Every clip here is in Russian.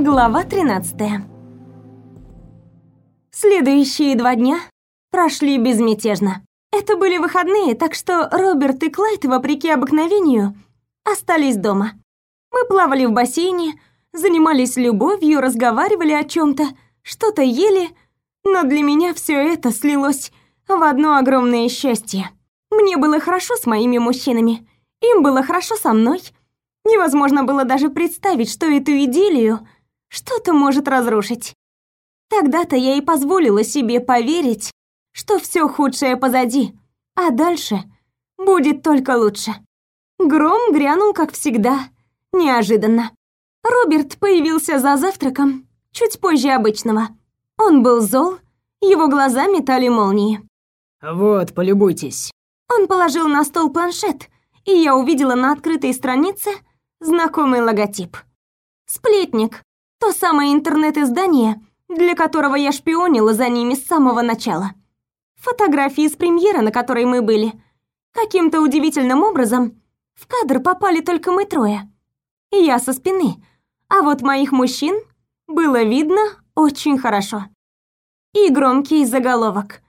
Глава 13. Следующие два дня прошли безмятежно. Это были выходные, так что Роберт и Клайд, вопреки обыкновению, остались дома. Мы плавали в бассейне, занимались любовью, разговаривали о чем то что-то ели, но для меня все это слилось в одно огромное счастье. Мне было хорошо с моими мужчинами, им было хорошо со мной. Невозможно было даже представить, что эту идиллию что-то может разрушить. Тогда-то я и позволила себе поверить, что все худшее позади, а дальше будет только лучше. Гром грянул, как всегда, неожиданно. Роберт появился за завтраком чуть позже обычного. Он был зол, его глаза метали молнии. «Вот, полюбуйтесь». Он положил на стол планшет, и я увидела на открытой странице знакомый логотип. «Сплетник», то самое интернет-издание, для которого я шпионила за ними с самого начала. Фотографии с премьеры, на которой мы были. Каким-то удивительным образом в кадр попали только мы трое. Я со спины, а вот моих мужчин было видно очень хорошо. И громкий заголовок.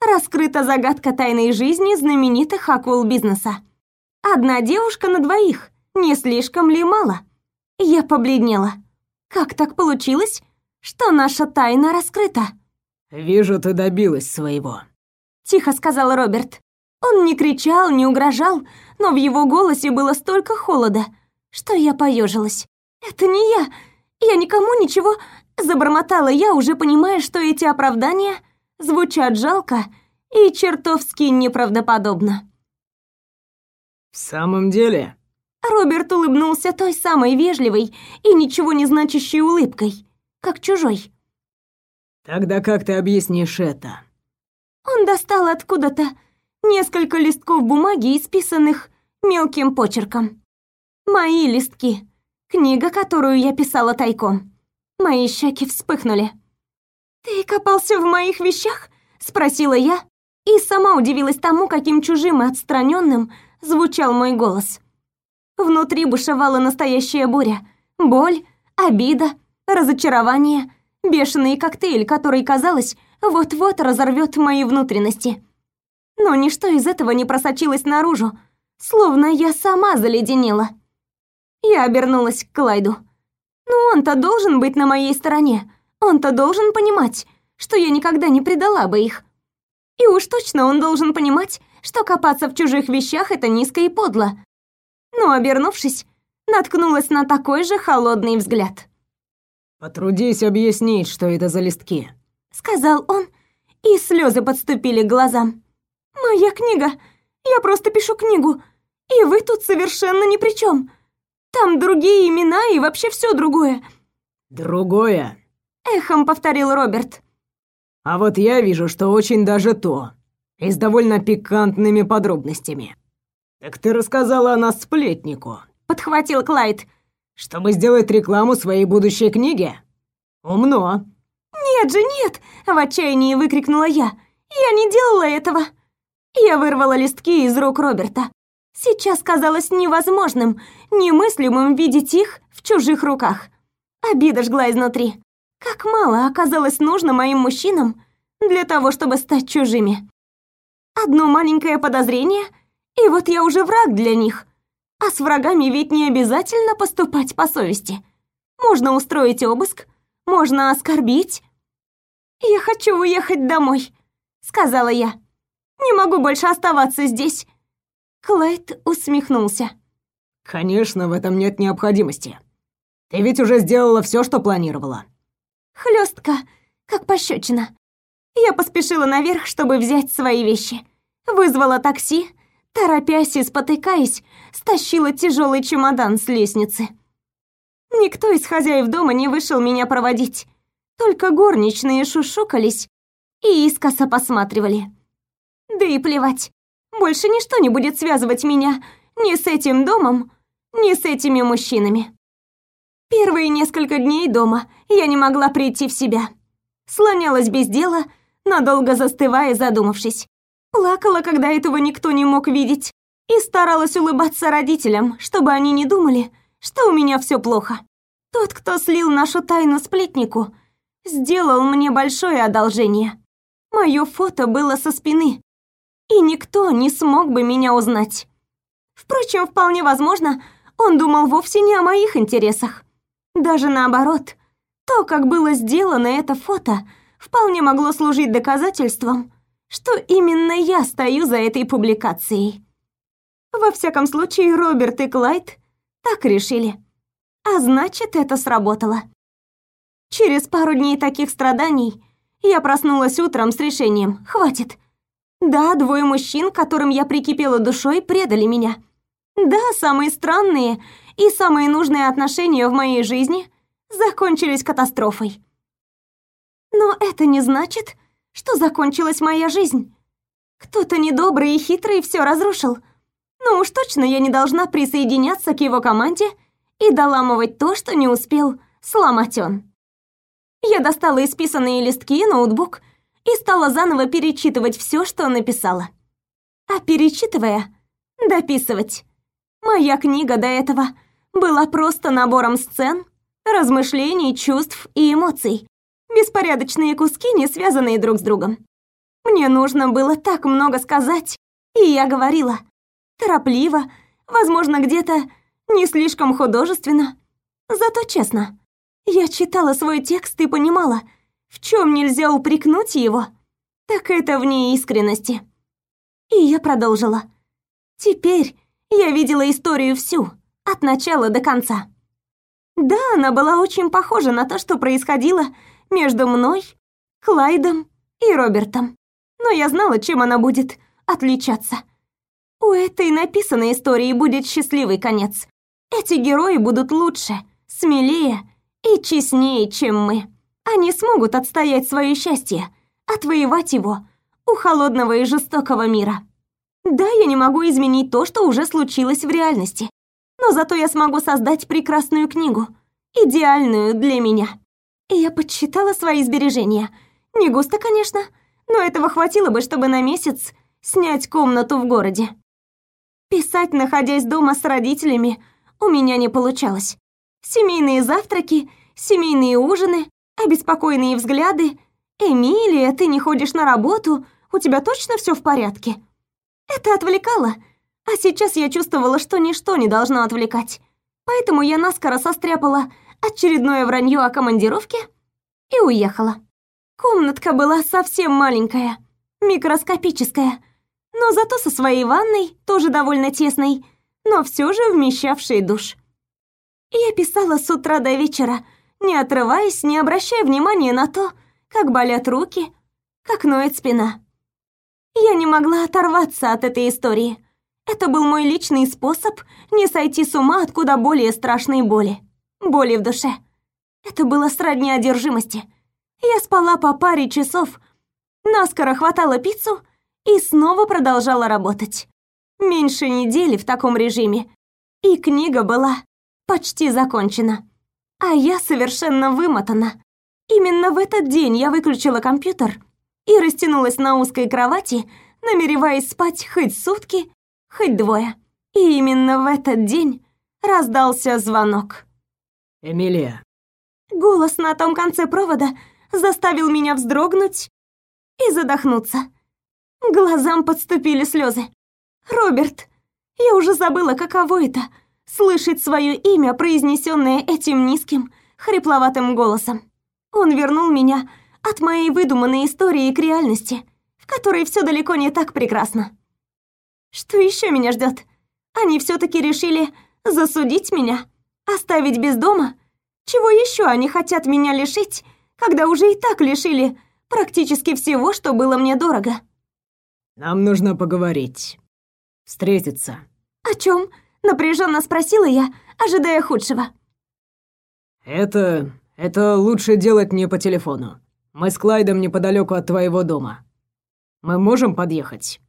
Раскрыта загадка тайной жизни знаменитых акул-бизнеса. Одна девушка на двоих, не слишком ли мало? Я побледнела. Как так получилось, что наша тайна раскрыта?» «Вижу, ты добилась своего», — тихо сказал Роберт. Он не кричал, не угрожал, но в его голосе было столько холода, что я поежилась. «Это не я! Я никому ничего...» Забормотала я, уже понимая, что эти оправдания звучат жалко и чертовски неправдоподобно. «В самом деле...» Роберт улыбнулся той самой вежливой и ничего не значащей улыбкой, как чужой. «Тогда как ты объяснишь это?» Он достал откуда-то несколько листков бумаги, исписанных мелким почерком. Мои листки. Книга, которую я писала тайком. Мои щеки вспыхнули. «Ты копался в моих вещах?» — спросила я, и сама удивилась тому, каким чужим и отстраненным звучал мой голос. Внутри бушевала настоящая буря. Боль, обида, разочарование, бешеный коктейль, который, казалось, вот-вот разорвет мои внутренности. Но ничто из этого не просочилось наружу, словно я сама заледенела. Я обернулась к Клайду. Ну он-то должен быть на моей стороне. Он-то должен понимать, что я никогда не предала бы их. И уж точно он должен понимать, что копаться в чужих вещах это низко и подло но, обернувшись, наткнулась на такой же холодный взгляд. «Потрудись объяснить, что это за листки», — сказал он, и слезы подступили к глазам. «Моя книга. Я просто пишу книгу, и вы тут совершенно ни при чем. Там другие имена и вообще все другое». «Другое?» — эхом повторил Роберт. «А вот я вижу, что очень даже то, и с довольно пикантными подробностями». «Так ты рассказала о нас сплетнику», — подхватил Клайд. «Чтобы сделать рекламу своей будущей книги? Умно». «Нет же, нет!» — в отчаянии выкрикнула я. «Я не делала этого!» Я вырвала листки из рук Роберта. Сейчас казалось невозможным, немыслимым видеть их в чужих руках. Обида жгла изнутри. Как мало оказалось нужно моим мужчинам для того, чтобы стать чужими. Одно маленькое подозрение — и вот я уже враг для них. А с врагами ведь не обязательно поступать по совести. Можно устроить обыск, можно оскорбить. «Я хочу уехать домой», — сказала я. «Не могу больше оставаться здесь». Клайд усмехнулся. «Конечно, в этом нет необходимости. Ты ведь уже сделала все, что планировала». Хлестка, как пощечина. Я поспешила наверх, чтобы взять свои вещи. Вызвала такси, торопясь и спотыкаясь, стащила тяжелый чемодан с лестницы. Никто из хозяев дома не вышел меня проводить. Только горничные шушукались и искоса посматривали. Да и плевать. Больше ничто не будет связывать меня ни с этим домом, ни с этими мужчинами. Первые несколько дней дома я не могла прийти в себя. Слонялась без дела, надолго застывая, задумавшись. Плакала, когда этого никто не мог видеть, и старалась улыбаться родителям, чтобы они не думали, что у меня все плохо. Тот, кто слил нашу тайну сплетнику, сделал мне большое одолжение. Мое фото было со спины, и никто не смог бы меня узнать. Впрочем, вполне возможно, он думал вовсе не о моих интересах. Даже наоборот, то, как было сделано это фото, вполне могло служить доказательством, что именно я стою за этой публикацией. Во всяком случае, Роберт и Клайд так решили. А значит, это сработало. Через пару дней таких страданий я проснулась утром с решением «хватит». Да, двое мужчин, которым я прикипела душой, предали меня. Да, самые странные и самые нужные отношения в моей жизни закончились катастрофой. Но это не значит, что закончилась моя жизнь. Кто-то недобрый и хитрый все разрушил. Но уж точно я не должна присоединяться к его команде и доламывать то, что не успел сломать он. Я достала исписанные листки и ноутбук и стала заново перечитывать все, что написала. А перечитывая, дописывать. Моя книга до этого была просто набором сцен, размышлений, чувств и эмоций. Беспорядочные куски, не связанные друг с другом. Мне нужно было так много сказать, и я говорила. Торопливо, возможно, где-то не слишком художественно, зато честно. Я читала свой текст и понимала, в чем нельзя упрекнуть его, так это в неискренности. И я продолжила. Теперь я видела историю всю, от начала до конца. Да, она была очень похожа на то, что происходило между мной, Клайдом и Робертом. Но я знала, чем она будет отличаться. У этой написанной истории будет счастливый конец. Эти герои будут лучше, смелее и честнее, чем мы. Они смогут отстоять свое счастье, отвоевать его у холодного и жестокого мира. Да, я не могу изменить то, что уже случилось в реальности, но зато я смогу создать прекрасную книгу, идеальную для меня. Я подсчитала свои сбережения. Не густо, конечно, но этого хватило бы, чтобы на месяц снять комнату в городе. Писать, находясь дома с родителями, у меня не получалось. Семейные завтраки, семейные ужины, обеспокоенные взгляды. «Эмилия, ты не ходишь на работу, у тебя точно все в порядке?» Это отвлекало, а сейчас я чувствовала, что ничто не должно отвлекать. Поэтому я наскоро состряпала очередное вранье о командировке и уехала. Комнатка была совсем маленькая, микроскопическая, но зато со своей ванной, тоже довольно тесной, но все же вмещавшей душ. Я писала с утра до вечера, не отрываясь, не обращая внимания на то, как болят руки, как ноет спина. Я не могла оторваться от этой истории. Это был мой личный способ не сойти с ума от куда более страшной боли. Боли в душе. Это было сродни одержимости. Я спала по паре часов, наскоро хватала пиццу и снова продолжала работать. Меньше недели в таком режиме, и книга была почти закончена. А я совершенно вымотана. Именно в этот день я выключила компьютер и растянулась на узкой кровати, намереваясь спать хоть сутки, хоть двое. И именно в этот день раздался звонок. «Эмилия». Голос на том конце провода заставил меня вздрогнуть и задохнуться. Глазам подступили слезы. «Роберт, я уже забыла, каково это — слышать свое имя, произнесенное этим низким, хрипловатым голосом. Он вернул меня от моей выдуманной истории к реальности, в которой все далеко не так прекрасно. Что еще меня ждет? Они все-таки решили засудить меня, оставить без дома? Чего еще они хотят меня лишить, когда уже и так лишили практически всего, что было мне дорого? Нам нужно поговорить. Встретиться. О чем? Напряженно спросила я, ожидая худшего. Это... это лучше делать не по телефону. Мы с Клайдом неподалеку от твоего дома. Мы можем подъехать?»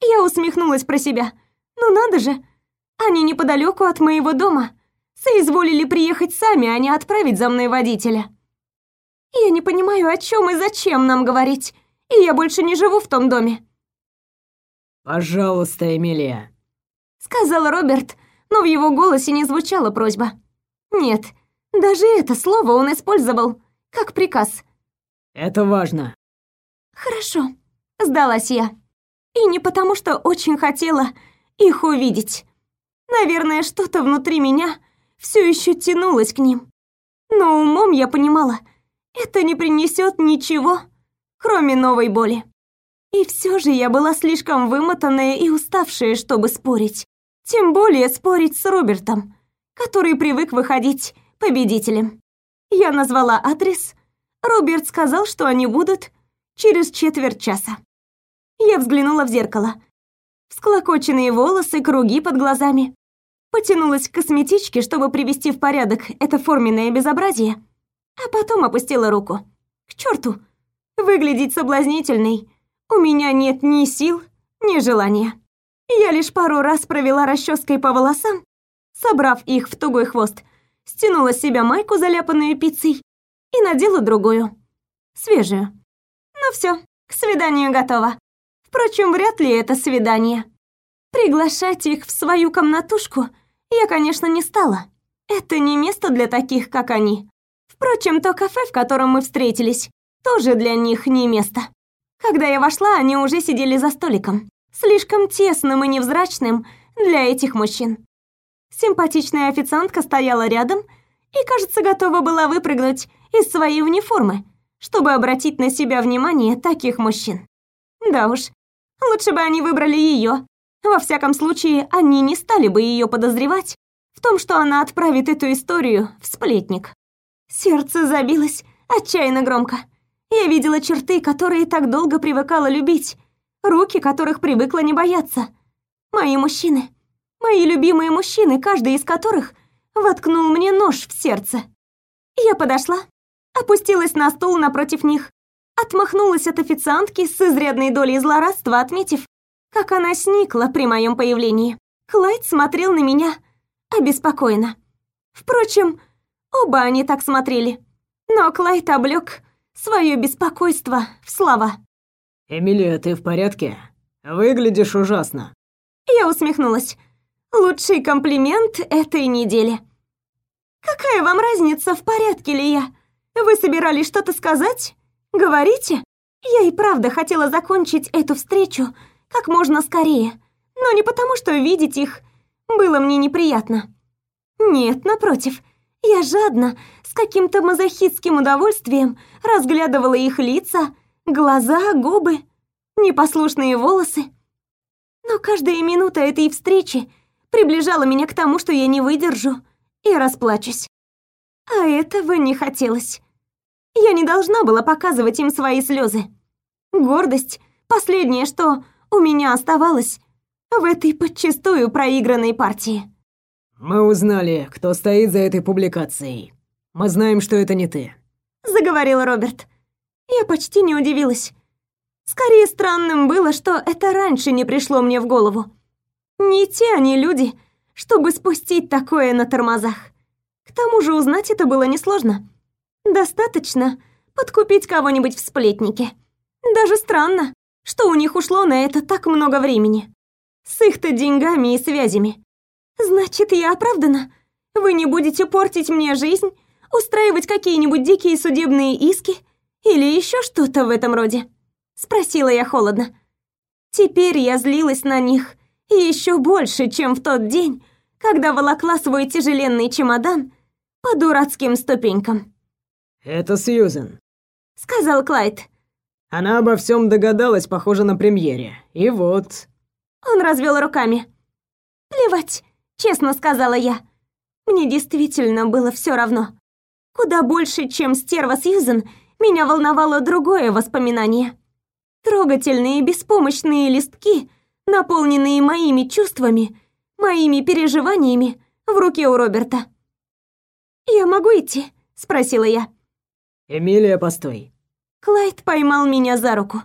Я усмехнулась про себя. «Ну надо же! Они неподалеку от моего дома. Соизволили приехать сами, а не отправить за мной водителя. Я не понимаю, о чем и зачем нам говорить, и я больше не живу в том доме». «Пожалуйста, Эмилия», — сказал Роберт, но в его голосе не звучала просьба. Нет, Даже это слово он использовал как приказ. Это важно. Хорошо, сдалась я. И не потому, что очень хотела их увидеть. Наверное, что-то внутри меня все еще тянулось к ним. Но умом я понимала, это не принесет ничего, кроме новой боли. И все же я была слишком вымотанная и уставшая, чтобы спорить. Тем более спорить с Робертом, который привык выходить победителем. Я назвала адрес. Роберт сказал, что они будут через четверть часа. Я взглянула в зеркало. Всклокоченные волосы, круги под глазами. Потянулась к косметичке, чтобы привести в порядок это форменное безобразие, а потом опустила руку. К черту! Выглядеть соблазнительной у меня нет ни сил, ни желания. Я лишь пару раз провела расческой по волосам, собрав их в тугой хвост, стянула с себя майку, заляпанную пиццей, и надела другую, свежую. Ну все, к свиданию готово. Впрочем, вряд ли это свидание. Приглашать их в свою комнатушку я, конечно, не стала. Это не место для таких, как они. Впрочем, то кафе, в котором мы встретились, тоже для них не место. Когда я вошла, они уже сидели за столиком, слишком тесным и невзрачным для этих мужчин. Симпатичная официантка стояла рядом и, кажется, готова была выпрыгнуть из своей униформы, чтобы обратить на себя внимание таких мужчин. Да уж, лучше бы они выбрали ее. Во всяком случае, они не стали бы ее подозревать в том, что она отправит эту историю в сплетник. Сердце забилось отчаянно громко. Я видела черты, которые так долго привыкала любить, руки которых привыкла не бояться. Мои мужчины. Мои любимые мужчины, каждый из которых воткнул мне нож в сердце. Я подошла, опустилась на стул напротив них, отмахнулась от официантки с изрядной долей злорадства, отметив, как она сникла при моем появлении. Клайд смотрел на меня обеспокоенно. Впрочем, оба они так смотрели. Но Клайд облёк свое беспокойство в слова. «Эмилия, ты в порядке? Выглядишь ужасно». Я усмехнулась. Лучший комплимент этой недели. «Какая вам разница, в порядке ли я? Вы собирались что-то сказать? Говорите?» Я и правда хотела закончить эту встречу как можно скорее, но не потому, что видеть их было мне неприятно. Нет, напротив, я жадно, с каким-то мазохистским удовольствием разглядывала их лица, глаза, губы, непослушные волосы. Но каждая минута этой встречи приближала меня к тому, что я не выдержу и расплачусь. А этого не хотелось. Я не должна была показывать им свои слезы. Гордость — последнее, что у меня оставалось в этой подчистую проигранной партии. «Мы узнали, кто стоит за этой публикацией. Мы знаем, что это не ты», — заговорил Роберт. Я почти не удивилась. Скорее странным было, что это раньше не пришло мне в голову. Не те они люди, чтобы спустить такое на тормозах. К тому же узнать это было несложно. Достаточно подкупить кого-нибудь в сплетнике. Даже странно, что у них ушло на это так много времени. С их-то деньгами и связями. Значит, я оправдана? Вы не будете портить мне жизнь, устраивать какие-нибудь дикие судебные иски или еще что-то в этом роде? Спросила я холодно. Теперь я злилась на них еще больше, чем в тот день, когда волокла свой тяжеленный чемодан по дурацким ступенькам. «Это Сьюзен», — сказал Клайд. «Она обо всем догадалась, похоже, на премьере. И вот...» Он развел руками. «Плевать честно сказала я. Мне действительно было все равно. Куда больше, чем стерва Сьюзен, меня волновало другое воспоминание. Трогательные беспомощные листки, наполненные моими чувствами, моими переживаниями в руке у Роберта. «Я могу идти?» — спросила я. «Эмилия, постой». Клайд поймал меня за руку.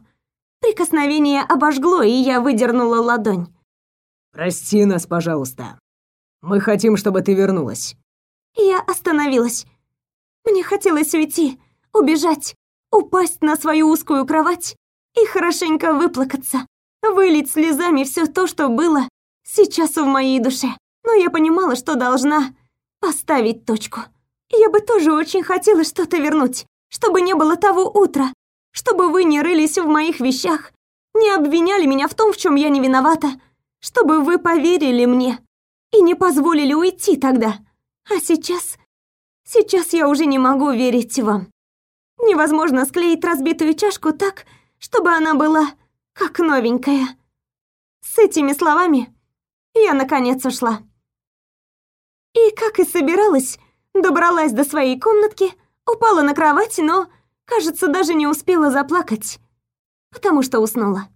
Прикосновение обожгло, и я выдернула ладонь. «Прости нас, пожалуйста. Мы хотим, чтобы ты вернулась». Я остановилась. Мне хотелось уйти, убежать, упасть на свою узкую кровать и хорошенько выплакаться, вылить слезами все то, что было сейчас в моей душе. Но я понимала, что должна поставить точку. Я бы тоже очень хотела что-то вернуть, чтобы не было того утра, чтобы вы не рылись в моих вещах, не обвиняли меня в том, в чем я не виновата, чтобы вы поверили мне и не позволили уйти тогда. А сейчас... Сейчас я уже не могу верить вам. Невозможно склеить разбитую чашку так, чтобы она была как новенькая. С этими словами я наконец ушла. И, как и собиралась, добралась до своей комнатки, упала на кровать, но, кажется, даже не успела заплакать, потому что уснула.